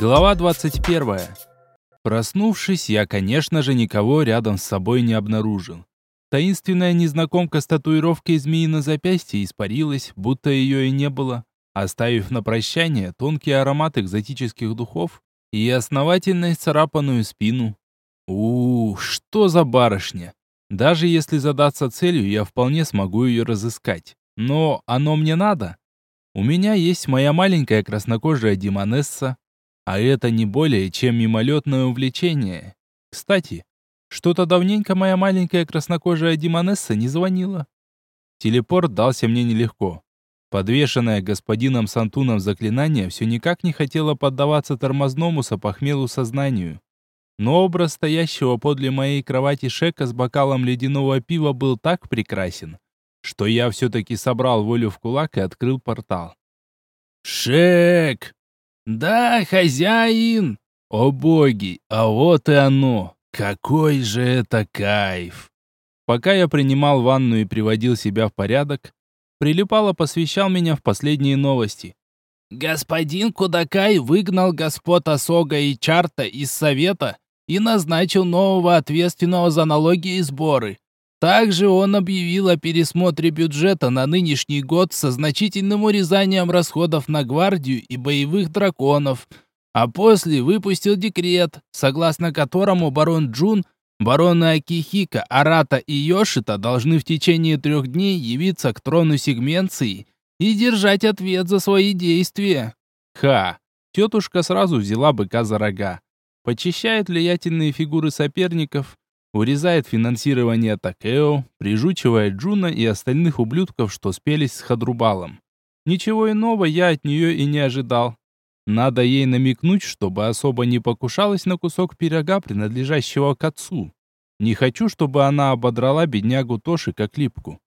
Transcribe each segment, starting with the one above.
Глава 21. Проснувшись, я, конечно же, никого рядом с собой не обнаружил. Таинственная незнакомка с татуировкой змеи на запястье испарилась, будто ее и не было, оставив на прощание тонкий аромат экзотических духов и основательно царапанную спину. у, что за барышня! Даже если задаться целью, я вполне смогу ее разыскать. Но оно мне надо. У меня есть моя маленькая краснокожая демонесса, а это не более чем мимолетное увлечение. Кстати, что-то давненько моя маленькая краснокожая демонесса не звонила. Телепорт дался мне нелегко. Подвешенное господином Сантуном заклинание все никак не хотело поддаваться тормозному сопохмелу сознанию. Но образ стоящего подле моей кровати Шека с бокалом ледяного пива был так прекрасен, что я все-таки собрал волю в кулак и открыл портал. «Шек!» «Да, хозяин!» «О боги, а вот и оно! Какой же это кайф!» Пока я принимал ванну и приводил себя в порядок, Прилипало посвящал меня в последние новости. «Господин Кудакай выгнал господ Осога и Чарта из Совета и назначил нового ответственного за налоги и сборы. Также он объявил о пересмотре бюджета на нынешний год со значительным урезанием расходов на гвардию и боевых драконов, а после выпустил декрет, согласно которому барон Джун, бароны Акихика, Арата и Йошита должны в течение трех дней явиться к трону сегменции и держать ответ за свои действия. Ха! Тетушка сразу взяла быка за рога. Почищает влиятельные фигуры соперников, урезает финансирование Такео, прижучивает Джуна и остальных ублюдков, что спелись с Хадрубалом. Ничего иного я от нее и не ожидал. Надо ей намекнуть, чтобы особо не покушалась на кусок пирога, принадлежащего к отцу. Не хочу, чтобы она ободрала беднягу Тоши как липку.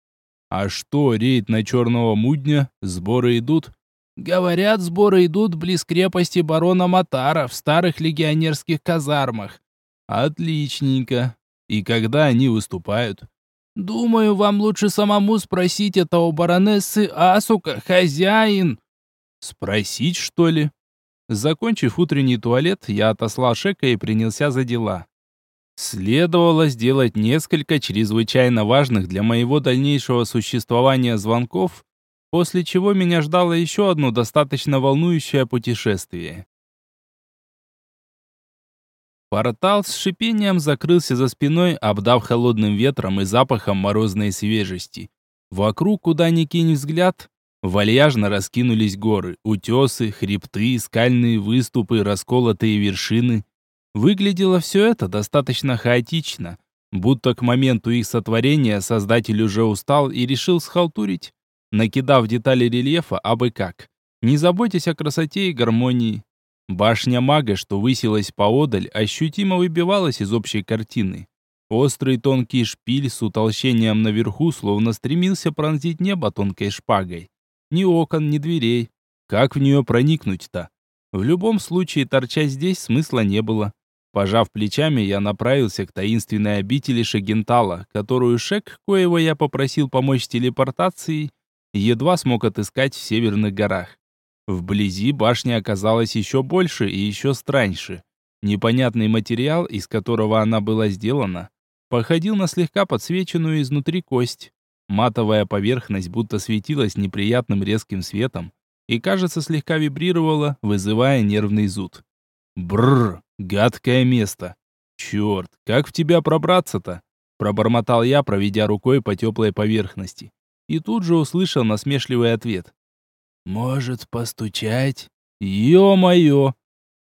А что, рейд на черного мудня? Сборы идут? Говорят, сборы идут близ крепости барона Матара в старых легионерских казармах. Отличненько. И когда они выступают? Думаю, вам лучше самому спросить это у баронессы Асука, хозяин. Спросить, что ли? Закончив утренний туалет, я отослал Шека и принялся за дела. Следовало сделать несколько чрезвычайно важных для моего дальнейшего существования звонков, после чего меня ждало еще одно достаточно волнующее путешествие. Портал с шипением закрылся за спиной, обдав холодным ветром и запахом морозной свежести. Вокруг, куда ни кинь взгляд, вальяжно раскинулись горы, утесы, хребты, скальные выступы, расколотые вершины. Выглядело все это достаточно хаотично, будто к моменту их сотворения создатель уже устал и решил схалтурить, накидав детали рельефа абы как. Не заботьтесь о красоте и гармонии. Башня мага, что высилась поодаль, ощутимо выбивалась из общей картины. Острый тонкий шпиль с утолщением наверху словно стремился пронзить небо тонкой шпагой. Ни окон, ни дверей. Как в нее проникнуть-то? В любом случае, торчать здесь смысла не было. Пожав плечами, я направился к таинственной обители Шагентала, которую Шек, коего я попросил помочь с телепортацией, едва смог отыскать в северных горах. Вблизи башня оказалась еще больше и еще страньше. Непонятный материал, из которого она была сделана, походил на слегка подсвеченную изнутри кость. Матовая поверхность будто светилась неприятным резким светом и, кажется, слегка вибрировала, вызывая нервный зуд. Бррр, гадкое место. Черт, как в тебя пробраться-то? Пробормотал я, проведя рукой по теплой поверхности. И тут же услышал насмешливый ответ. Может, постучать? Ё-моё!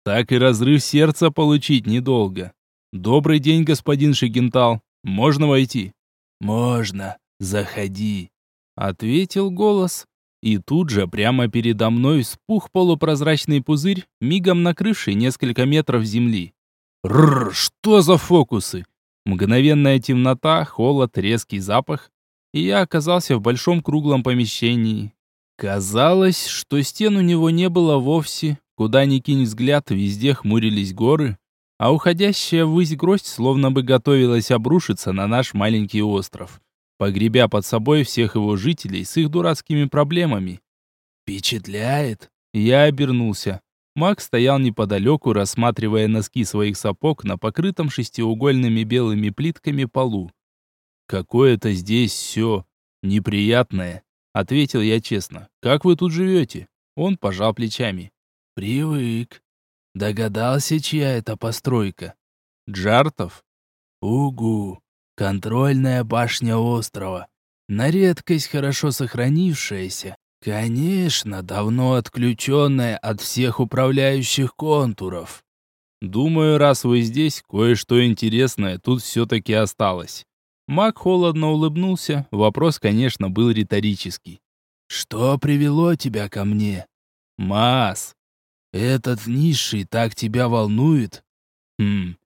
Так и разрыв сердца получить недолго. Добрый день, господин Шигентал. Можно войти? Можно. Заходи. Ответил голос. И тут же прямо передо мной вспух полупрозрачный пузырь, мигом накрывший несколько метров земли. Рр, что за фокусы? Мгновенная темнота, холод, резкий запах, и я оказался в большом круглом помещении, Казалось, что стен у него не было вовсе. Куда ни кинь взгляд, везде хмурились горы, а уходящая ввысь гроздь словно бы готовилась обрушиться на наш маленький остров, погребя под собой всех его жителей с их дурацкими проблемами. «Впечатляет!» Я обернулся. Маг стоял неподалеку, рассматривая носки своих сапог на покрытом шестиугольными белыми плитками полу. «Какое-то здесь все неприятное», — ответил я честно. «Как вы тут живете?» Он пожал плечами. «Привык. Догадался, чья это постройка?» «Джартов?» «Угу. Контрольная башня острова. На редкость хорошо сохранившаяся. Конечно, давно отключенная от всех управляющих контуров. Думаю, раз вы здесь, кое-что интересное тут все-таки осталось. Мак холодно улыбнулся, вопрос, конечно, был риторический. «Что привело тебя ко мне?» «Мас, этот низший так тебя волнует?» «Хм,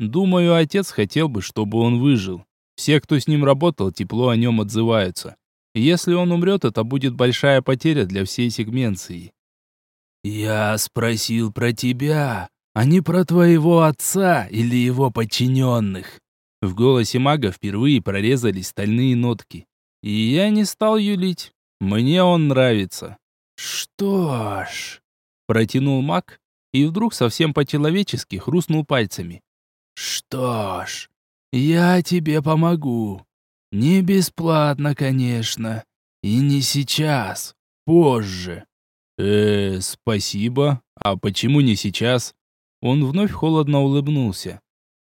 думаю, отец хотел бы, чтобы он выжил. Все, кто с ним работал, тепло о нем отзываются. Если он умрет, это будет большая потеря для всей сегменции. «Я спросил про тебя, а не про твоего отца или его подчиненных». В голосе мага впервые прорезались стальные нотки. И я не стал юлить. Мне он нравится. «Что ж...» Протянул маг и вдруг совсем по-человечески хрустнул пальцами. «Что ж, я тебе помогу. Не бесплатно, конечно. И не сейчас. Позже. Э, спасибо. А почему не сейчас? Он вновь холодно улыбнулся.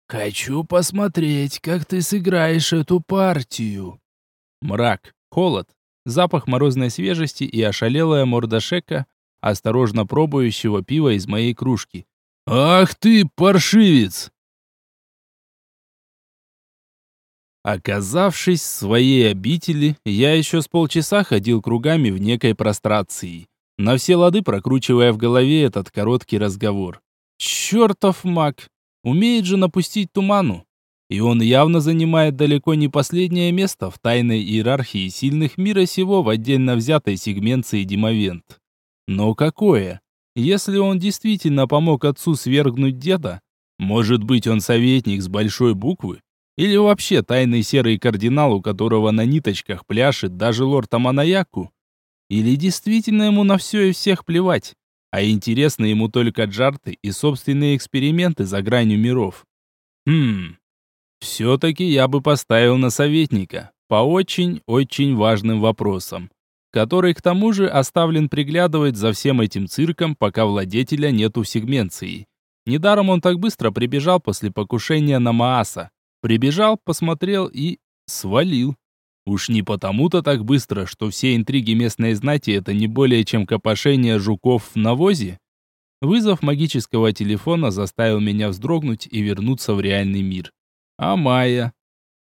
Хочу посмотреть, как ты сыграешь эту партию. Мрак, холод, запах морозной свежести и ошалелая морда Шека, осторожно пробующего пива из моей кружки. «Ах ты, паршивец!» Оказавшись в своей обители, я еще с полчаса ходил кругами в некой прострации, на все лады прокручивая в голове этот короткий разговор. Чертов маг! Умеет же напустить туману. И он явно занимает далеко не последнее место в тайной иерархии сильных мира сего в отдельно взятой сегменции Димовент. Но какое? Если он действительно помог отцу свергнуть деда, может быть он советник с большой буквы? Или вообще тайный серый кардинал, у которого на ниточках пляшет даже лорд Аманаяку? Или действительно ему на все и всех плевать, а интересны ему только джарты и собственные эксперименты за гранью миров? Хм, все-таки я бы поставил на советника по очень-очень важным вопросам, который к тому же оставлен приглядывать за всем этим цирком, пока владетеля нету в сегменции. Недаром он так быстро прибежал после покушения на Мааса. Прибежал, посмотрел и... свалил. Уж не потому-то так быстро, что все интриги местной знати это не более чем копошение жуков в навозе. Вызов магического телефона заставил меня вздрогнуть и вернуться в реальный мир. А Майя?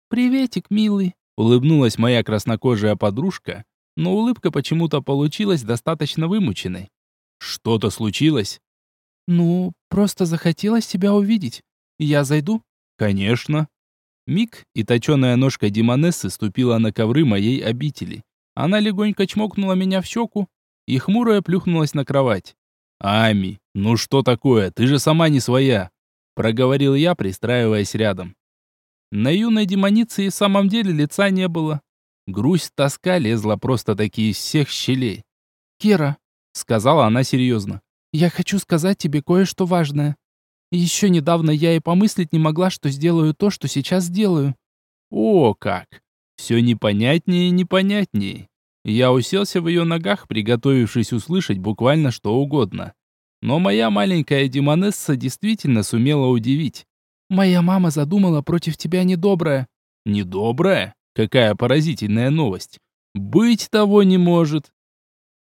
«Приветик, милый», — улыбнулась моя краснокожая подружка, но улыбка почему-то получилась достаточно вымученной. «Что-то случилось?» «Ну, просто захотелось тебя увидеть. Я зайду?» «Конечно». Миг, и точеная ножка Димонессы ступила на ковры моей обители. Она легонько чмокнула меня в щеку и хмурая плюхнулась на кровать. «Ами, ну что такое? Ты же сама не своя!» Проговорил я, пристраиваясь рядом. На юной демонице и в самом деле лица не было. Грусть, тоска лезла просто-таки из всех щелей. «Кира», — сказала она серьезно, — «я хочу сказать тебе кое-что важное. Еще недавно я и помыслить не могла, что сделаю то, что сейчас делаю. О, как! Все непонятнее и непонятнее. Я уселся в ее ногах, приготовившись услышать буквально что угодно. Но моя маленькая демонесса действительно сумела удивить. «Моя мама задумала против тебя недоброе». «Недоброе? Какая поразительная новость! Быть того не может!»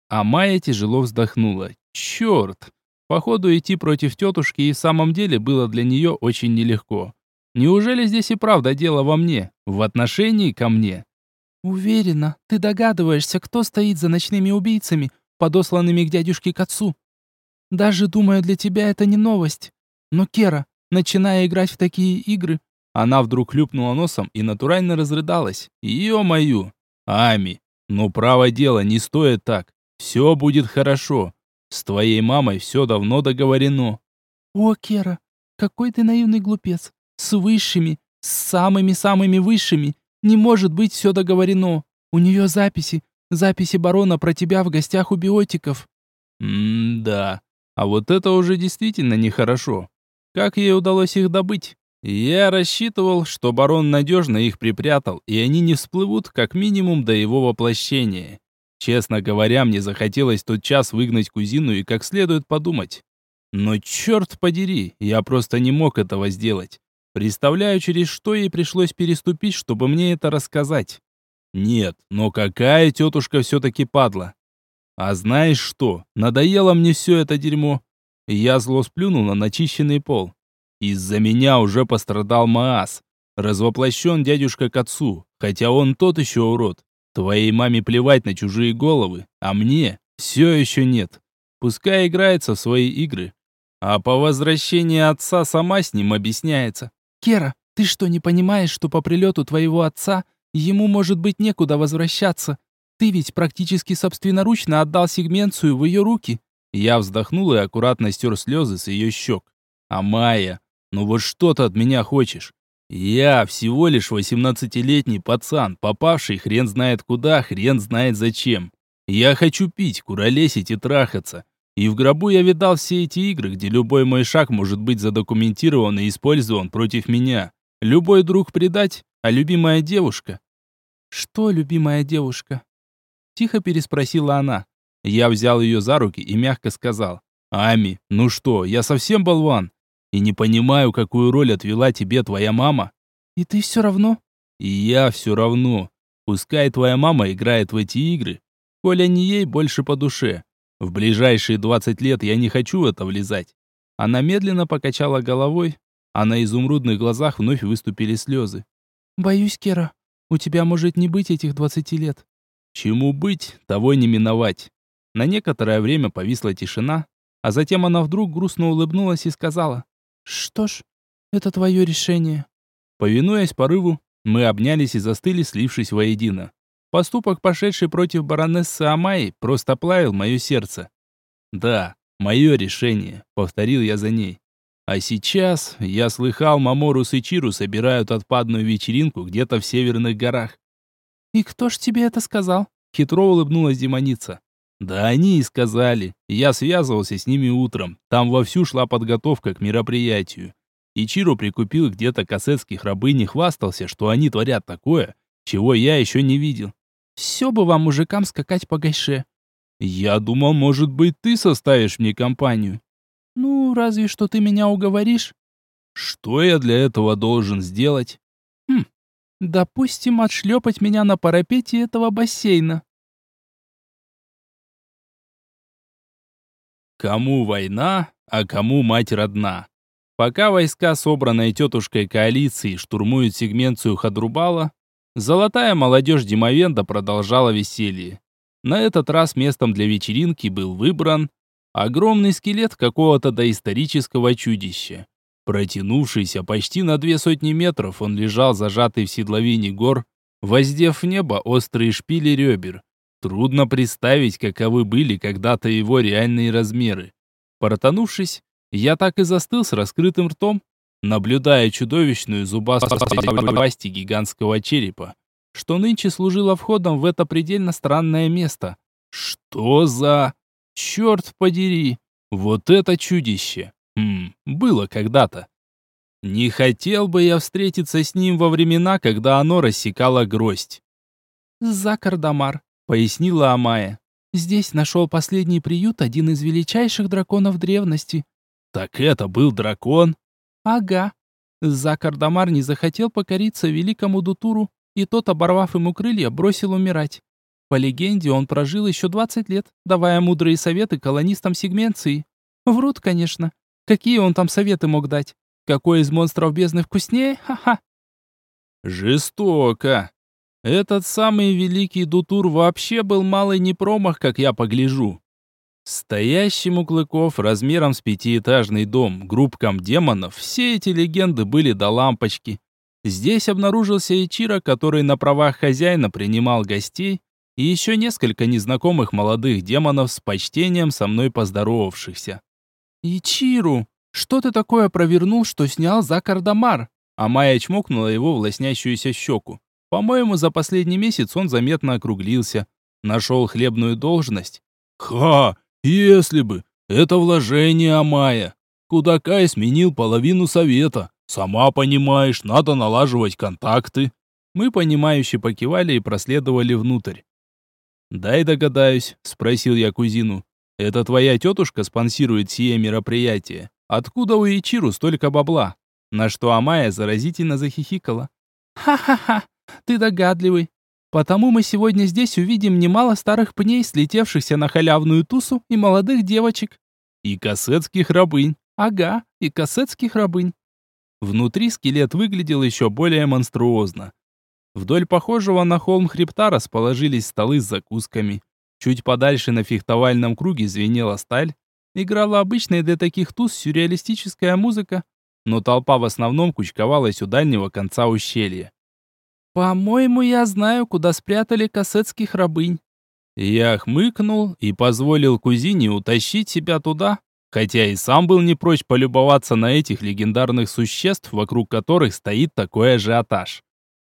А Майя тяжело вздохнула. «Черт! Походу, идти против тетушки и в самом деле было для нее очень нелегко. Неужели здесь и правда дело во мне, в отношении ко мне? Уверена, ты догадываешься, кто стоит за ночными убийцами, подосланными к дядюшке к отцу. Даже думаю, для тебя это не новость. Но Кера, начиная играть в такие игры, она вдруг хлюпнула носом и натурально разрыдалась. Ё-мою! Ами, ну право дело, не стоит так. Все будет хорошо. С твоей мамой все давно договорено. О, Кера, какой ты наивный глупец. С высшими, с самыми-самыми высшими. Не может быть все договорено. У нее записи, записи барона про тебя в гостях у биотиков. М-да. А вот это уже действительно нехорошо. Как ей удалось их добыть? Я рассчитывал, что барон надежно их припрятал, и они не всплывут как минимум до его воплощения. Честно говоря, мне захотелось тот час выгнать кузину и как следует подумать. Но черт подери, я просто не мог этого сделать. Представляю, через что ей пришлось переступить, чтобы мне это рассказать. Нет, но какая тетушка все-таки падла. А знаешь что, надоело мне все это дерьмо. Я зло сплюнул на начищенный пол. Из-за меня уже пострадал Маас. Развоплощен дядюшка к отцу, хотя он тот еще урод. Твоей маме плевать на чужие головы, а мне все еще нет. Пускай играется в свои игры. А по возвращении отца сама с ним объясняется. «Кера, ты что, не понимаешь, что по прилету твоего отца ему, может быть, некуда возвращаться? Ты ведь практически собственноручно отдал сегменцию в ее руки». Я вздохнул и аккуратно стер слезы с ее щек. «А Майя, ну вот что ты от меня хочешь? Я всего лишь восемнадцатилетний пацан, попавший хрен знает куда, хрен знает зачем. Я хочу пить, куролесить и трахаться. И в гробу я видал все эти игры, где любой мой шаг может быть задокументирован и использован против меня. Любой друг предать, а любимая девушка. Что любимая девушка? Тихо переспросила она. Я взял ее за руки и мягко сказал. «Ами, ну что, я совсем болван? И не понимаю, какую роль отвела тебе твоя мама. И ты все равно? И я все равно. Пускай твоя мама играет в эти игры, коли не ей больше по душе. В ближайшие двадцать лет я не хочу в это влезать. Она медленно покачала головой, а на изумрудных глазах вновь выступили слезы. «Боюсь, Кера, у тебя может не быть этих двадцати лет». «Чему быть, того не миновать». На некоторое время повисла тишина, а затем она вдруг грустно улыбнулась и сказала, что ж, это твое решение. Повинуясь порыву, мы обнялись и застыли, слившись воедино. Поступок, пошедший против баронессы Амайи, просто плавил мое сердце. Да, мое решение, повторил я за ней. А сейчас я слыхал, Мамору с Ичиру собирают отпадную вечеринку где-то в северных горах. И кто ж тебе это сказал? Хитро улыбнулась демоница. Да они и сказали. Я связывался с ними утром. Там вовсю шла подготовка к мероприятию. И Чиро прикупил где-то кассетских рабынь и хвастался, что они творят такое, чего я еще не видел. Все бы вам, мужикам, скакать по гайше. Я думал, может быть, ты составишь мне компанию. Ну, разве что ты меня уговоришь. Что я для этого должен сделать? Хм, допустим, отшлепать меня на парапете этого бассейна. Кому война, а кому мать родна? Пока войска, собранные тетушкой коалиции, штурмуют сегменцию Хадрубала, золотая молодежь Димовенда продолжала веселье. На этот раз местом для вечеринки был выбран огромный скелет какого-то доисторического чудища. Протянувшийся почти на две сотни метров, он лежал зажатый в седловине гор, воздев в небо острые шпили ребер. Трудно представить, каковы были когда-то его реальные размеры. Протонувшись, я так и застыл с раскрытым ртом, наблюдая чудовищную зубастую пасти гигантского черепа, что нынче служило входом в это предельно странное место. Что за... Черт подери! Вот это чудище! Хм, было когда-то. Не хотел бы я встретиться с ним во времена, когда оно рассекало гроздь. Закардамар, пояснила Амая. Здесь нашел последний приют один из величайших драконов древности. Так это был дракон? Ага. Закардамар не захотел покориться великому Дутуру, и тот, оборвав ему крылья, бросил умирать. По легенде, он прожил еще 20 лет, давая мудрые советы колонистам сегменции. Врут, конечно. Какие он там советы мог дать? Какой из монстров бездны вкуснее? Ха-ха. Жестоко. Этот самый великий Дутур вообще был малый не промах, как я погляжу. Стоящим у клыков размером с пятиэтажный дом группкам демонов все эти легенды были до лампочки. Здесь обнаружился Ичиро, который на правах хозяина принимал гостей, и еще несколько незнакомых молодых демонов с почтением со мной поздоровавшихся. «Ичиру, что ты такое провернул, что снял за кардамар?» А Майя чмокнула его в лоснящуюся щеку. По-моему, за последний месяц он заметно округлился. Нашел хлебную должность. Ха! Если бы! Это вложение Амая. Кудакай сменил половину совета. Сама понимаешь, надо налаживать контакты. Мы понимающе покивали и проследовали внутрь. «Дай догадаюсь», — спросил я кузину. «Это твоя тетушка спонсирует сие мероприятие? Откуда у Ичиру столько бабла?» На что Амая заразительно захихикала. «Ха-ха-ха, ты догадливый. Потому мы сегодня здесь увидим немало старых пней, слетевшихся на халявную тусу, и молодых девочек. И кассетских рабынь. Ага, и кассетских рабынь. Внутри скелет выглядел еще более монструозно. Вдоль похожего на холм хребта расположились столы с закусками. Чуть подальше на фехтовальном круге звенела сталь. Играла обычная для таких туз сюрреалистическая музыка, но толпа в основном кучковалась у дальнего конца ущелья. «По-моему, я знаю, куда спрятали кассетских рабынь». Я хмыкнул и позволил кузине утащить себя туда, хотя и сам был не прочь полюбоваться на этих легендарных существ, вокруг которых стоит такой ажиотаж.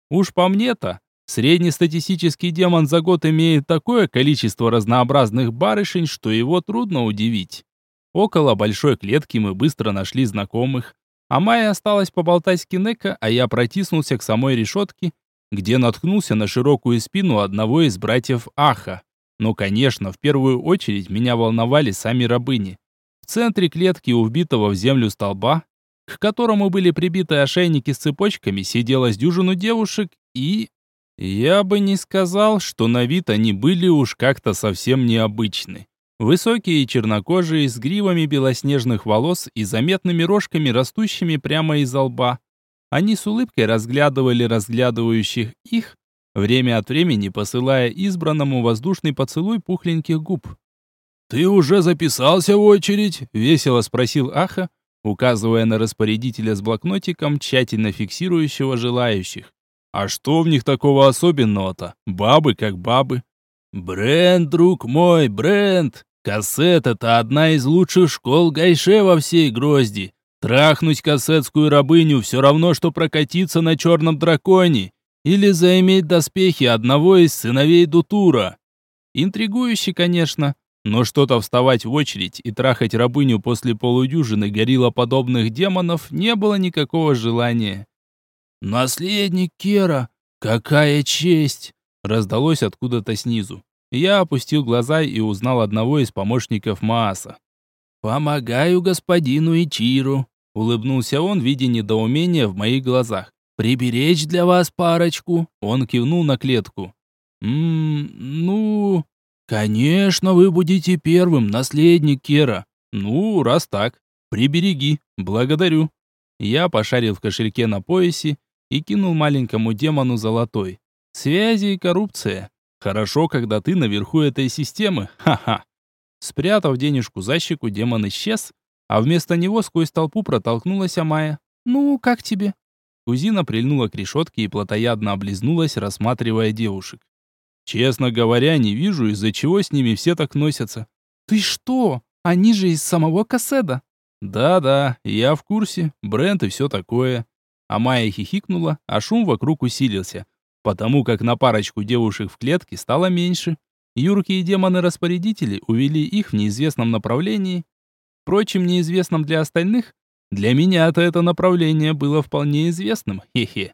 Уж по мне-то, среднестатистический демон за год имеет такое количество разнообразных барышень, что его трудно удивить. Около большой клетки мы быстро нашли знакомых, а Майя осталась поболтать с Кинека, а я протиснулся к самой решетке, где наткнулся на широкую спину одного из братьев Аха. Но, конечно, в первую очередь меня волновали сами рабыни. В центре клетки у вбитого в землю столба, к которому были прибиты ошейники с цепочками, сидело с дюжину девушек и... Я бы не сказал, что на вид они были уж как-то совсем необычны. Высокие чернокожие, с гривами белоснежных волос и заметными рожками, растущими прямо из лба. Они с улыбкой разглядывали разглядывающих их, время от времени посылая избранному воздушный поцелуй пухленьких губ. «Ты уже записался в очередь?» — весело спросил Аха, указывая на распорядителя с блокнотиком, тщательно фиксирующего желающих. «А что в них такого особенного-то? Бабы как бабы». «Бренд, друг мой, бренд! Кассет — это одна из лучших школ Гайше во всей Грозди. Трахнуть кассетскую рабыню все равно, что прокатиться на черном драконе или заиметь доспехи одного из сыновей Дутура. Интригующе, конечно, но что-то вставать в очередь и трахать рабыню после полудюжины гориллоподобных демонов не было никакого желания. «Наследник Кера! Какая честь!» раздалось откуда-то снизу. Я опустил глаза и узнал одного из помощников Мааса. «Помогаю господину Ичиру», Улыбнулся он, видя недоумение в моих глазах. «Приберечь для вас парочку?» Он кивнул на клетку. «Ммм, ну...» «Конечно, вы будете первым, наследник Кера». «Ну, раз так, прибереги, благодарю». Я пошарил в кошельке на поясе и кинул маленькому демону золотой. Связи и коррупция. Хорошо, когда ты наверху этой системы. Ха-ха. Спрятав денежку за щеку, демон исчез, а вместо него сквозь толпу протолкнулась Амая. «Ну, как тебе?» Кузина прильнула к решетке и плотоядно облизнулась, рассматривая девушек. «Честно говоря, не вижу, из-за чего с ними все так носятся». «Ты что? Они же из самого Касседа». «Да-да, я в курсе, бренд и все такое». Амая хихикнула, а шум вокруг усилился, потому как на парочку девушек в клетке стало меньше. Юркие демоны-распорядители увели их в неизвестном направлении, Впрочем, неизвестным для остальных, для меня-то это направление было вполне известным, хе-хе.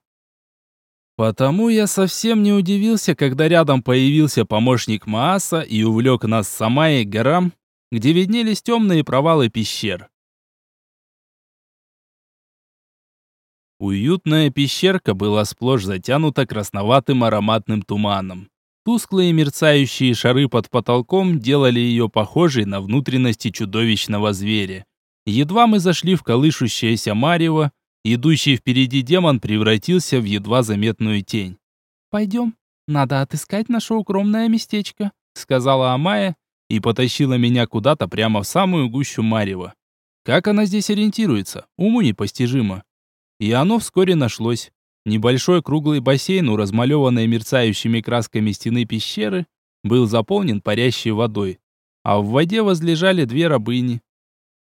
Потому я совсем не удивился, когда рядом появился помощник Мааса и увлек нас с Самайей к горам, где виднелись темные провалы пещер. Уютная пещерка была сплошь затянута красноватым ароматным туманом. Тусклые мерцающие шары под потолком делали ее похожей на внутренности чудовищного зверя. Едва мы зашли в колышущееся марево, идущий впереди демон превратился в едва заметную тень. «Пойдем, надо отыскать наше укромное местечко», сказала Амая и потащила меня куда-то прямо в самую гущу марева. Как она здесь ориентируется, уму непостижимо. И оно вскоре нашлось. Небольшой круглый бассейн у размалеванной мерцающими красками стены пещеры был заполнен парящей водой, а в воде возлежали две рабыни.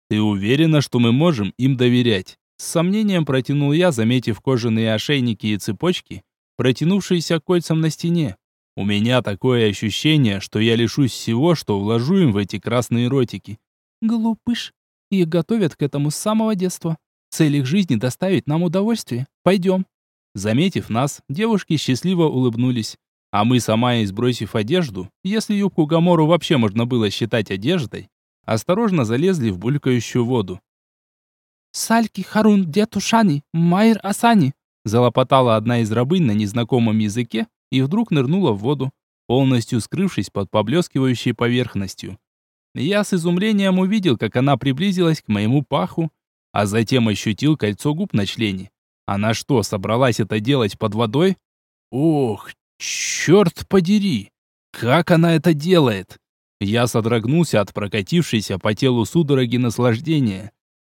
«Ты уверена, что мы можем им доверять?» С сомнением протянул я, заметив кожаные ошейники и цепочки, протянувшиеся кольцам на стене. У меня такое ощущение, что я лишусь всего, что вложу им в эти красные ротики. Глупыш. Их готовят к этому с самого детства. Цель их жизни доставить нам удовольствие. Пойдем. Заметив нас, девушки счастливо улыбнулись. А мы сама, сбросив одежду, если юбку Гамору вообще можно было считать одеждой, осторожно залезли в булькающую воду. «Сальки Харун Детушани, Майр Асани!» залопотала одна из рабынь на незнакомом языке и вдруг нырнула в воду, полностью скрывшись под поблескивающей поверхностью. Я с изумлением увидел, как она приблизилась к моему паху, а затем ощутил кольцо губ на члене. Она что, собралась это делать под водой? Ох, черт подери! Как она это делает? Я содрогнулся от прокатившейся по телу судороги наслаждения.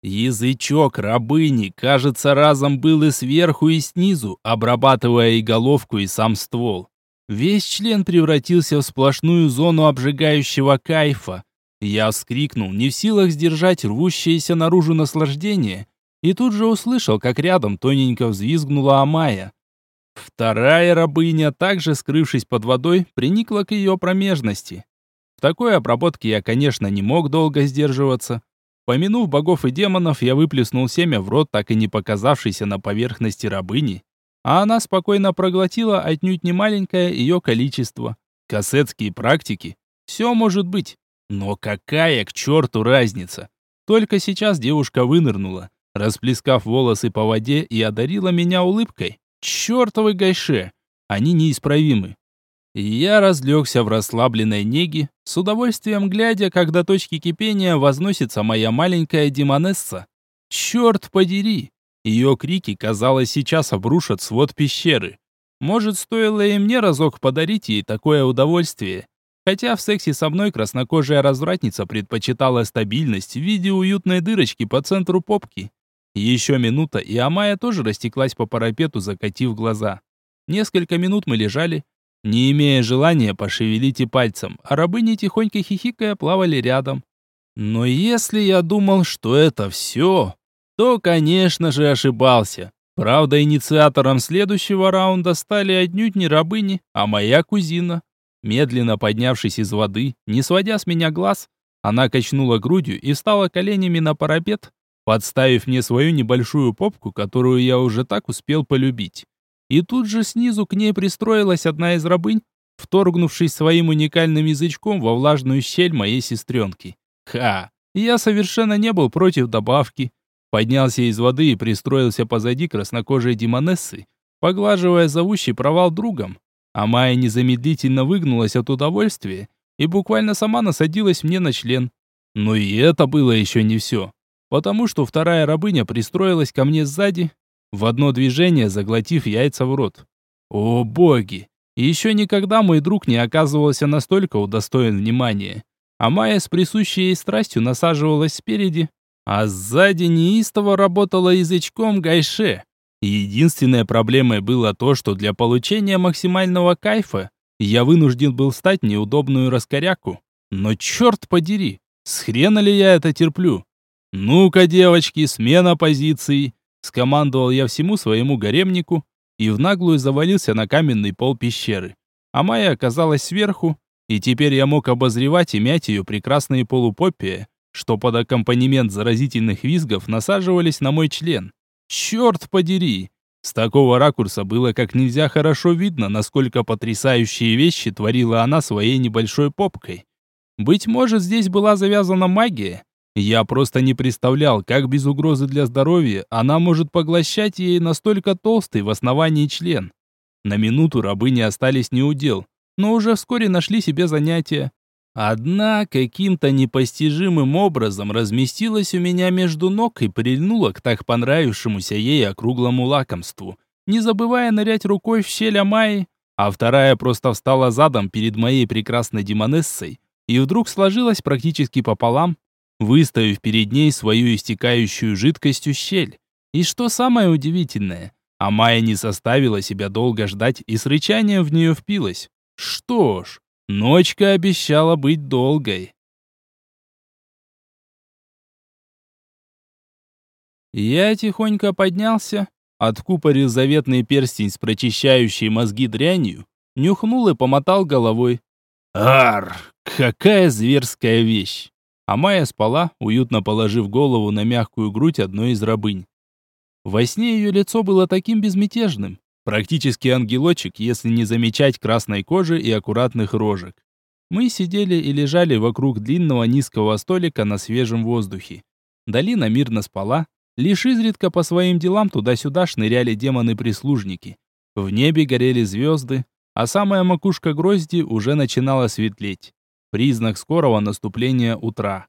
Язычок рабыни, кажется, разом был и сверху, и снизу, обрабатывая и головку, и сам ствол. Весь член превратился в сплошную зону обжигающего кайфа. Я вскрикнул, не в силах сдержать рвущееся наружу наслаждение, и тут же услышал, как рядом тоненько взвизгнула Амая. Вторая рабыня, также скрывшись под водой, приникла к ее промежности. В такой обработке я, конечно, не мог долго сдерживаться. Помянув богов и демонов, я выплеснул семя в рот, так и не показавшейся на поверхности рабыни, а она спокойно проглотила отнюдь не маленькое ее количество. Кассетские практики. Все может быть. Но какая к черту разница? Только сейчас девушка вынырнула, расплескав волосы по воде и одарила меня улыбкой. Чертовы гайше! Они неисправимы. Я разлегся в расслабленной неге, с удовольствием глядя, как до точки кипения возносится моя маленькая демонесса. Черт подери! Ее крики, казалось, сейчас обрушат свод пещеры. Может, стоило и мне разок подарить ей такое удовольствие. Хотя в сексе со мной краснокожая развратница предпочитала стабильность в виде уютной дырочки по центру попки. Еще минута, и Амая тоже растеклась по парапету, закатив глаза. Несколько минут мы лежали, не имея желания пошевелить и пальцем, а рабыни тихонько хихикая плавали рядом. Но если я думал, что это все, то, конечно же, ошибался. Правда, инициатором следующего раунда стали отнюдь не рабыни, а моя кузина. Медленно поднявшись из воды, не сводя с меня глаз, она качнула грудью и встала коленями на парапет, подставив мне свою небольшую попку, которую я уже так успел полюбить. И тут же снизу к ней пристроилась одна из рабынь, вторгнувшись своим уникальным язычком во влажную щель моей сестренки. Ха! Я совершенно не был против добавки. Поднялся из воды и пристроился позади краснокожей демонессы, поглаживая зовущий провал другом. А Майя незамедлительно выгнулась от удовольствия и буквально сама насадилась мне на член. Но и это было еще не все, потому что вторая рабыня пристроилась ко мне сзади, в одно движение заглотив яйца в рот. О боги! Еще никогда мой друг не оказывался настолько удостоен внимания. А Майя с присущей ей страстью насаживалась спереди, а сзади неистово работала язычком гайше. Единственной проблемой было то, что для получения максимального кайфа я вынужден был стать неудобную раскоряку. Но черт подери, с хрена ли я это терплю? Ну-ка, девочки, смена позиций. Скомандовал я всему своему гаремнику и в наглую завалился на каменный пол пещеры. А Майя оказалась сверху, и теперь я мог обозревать и мять ее прекрасные полупопия, что под аккомпанемент заразительных визгов насаживались на мой член. Черт подери! С такого ракурса было как нельзя хорошо видно, насколько потрясающие вещи творила она своей небольшой попкой. Быть может, здесь была завязана магия, я просто не представлял, как без угрозы для здоровья она может поглощать ей настолько толстый в основании член. На минуту рабы не остались неудел, но уже вскоре нашли себе занятие. Одна каким-то непостижимым образом разместилась у меня между ног и прильнула к так понравившемуся ей округлому лакомству, не забывая нырять рукой в щель Амайи, а вторая просто встала задом перед моей прекрасной демонессой и вдруг сложилась практически пополам, выставив перед ней свою истекающую жидкостью щель. И что самое удивительное, Амая не составила себя долго ждать и с рычанием в нее впилась. Что ж, ночка обещала быть долгой. Я тихонько поднялся, откупорил заветный перстень с прочищающей мозги дрянью, нюхнул и помотал головой. Ар, какая зверская вещь! А Майя спала, уютно положив голову на мягкую грудь одной из рабынь. Во сне ее лицо было таким безмятежным, практически ангелочек, если не замечать красной кожи и аккуратных рожек. Мы сидели и лежали вокруг длинного низкого столика на свежем воздухе. Долина мирно спала, лишь изредка по своим делам туда-сюда шныряли демоны-прислужники. В небе горели звезды, а самая макушка грозди уже начинала светлеть. Признак скорого наступления утра.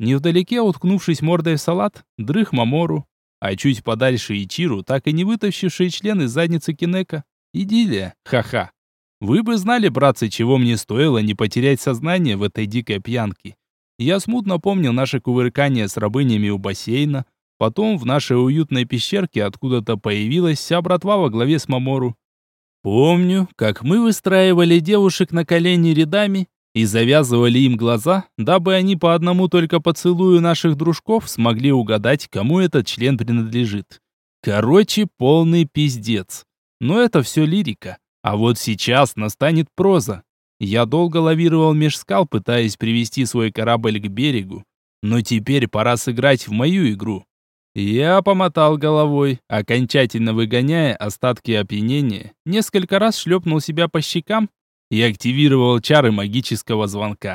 Невдалеке, уткнувшись мордой в салат, дрых Мамору, а чуть подальше Ичиру, так и не вытащивший член из задницы Кинека. Идиллия, ха-ха. Вы бы знали, братцы, чего мне стоило не потерять сознание в этой дикой пьянке. Я смутно помнил наше кувыркание с рабынями у бассейна, потом в нашей уютной пещерке откуда-то появилась вся братва во главе с Мамору. Помню, как мы выстраивали девушек на колени рядами и завязывали им глаза, дабы они по одному только поцелую наших дружков смогли угадать, кому этот член принадлежит. Короче, полный пиздец. Но это все лирика. А вот сейчас настанет проза. Я долго лавировал меж скал, пытаясь привести свой корабль к берегу. Но теперь пора сыграть в мою игру. Я помотал головой, окончательно выгоняя остатки опьянения, несколько раз шлепнул себя по щекам и активировал чары магического звонка.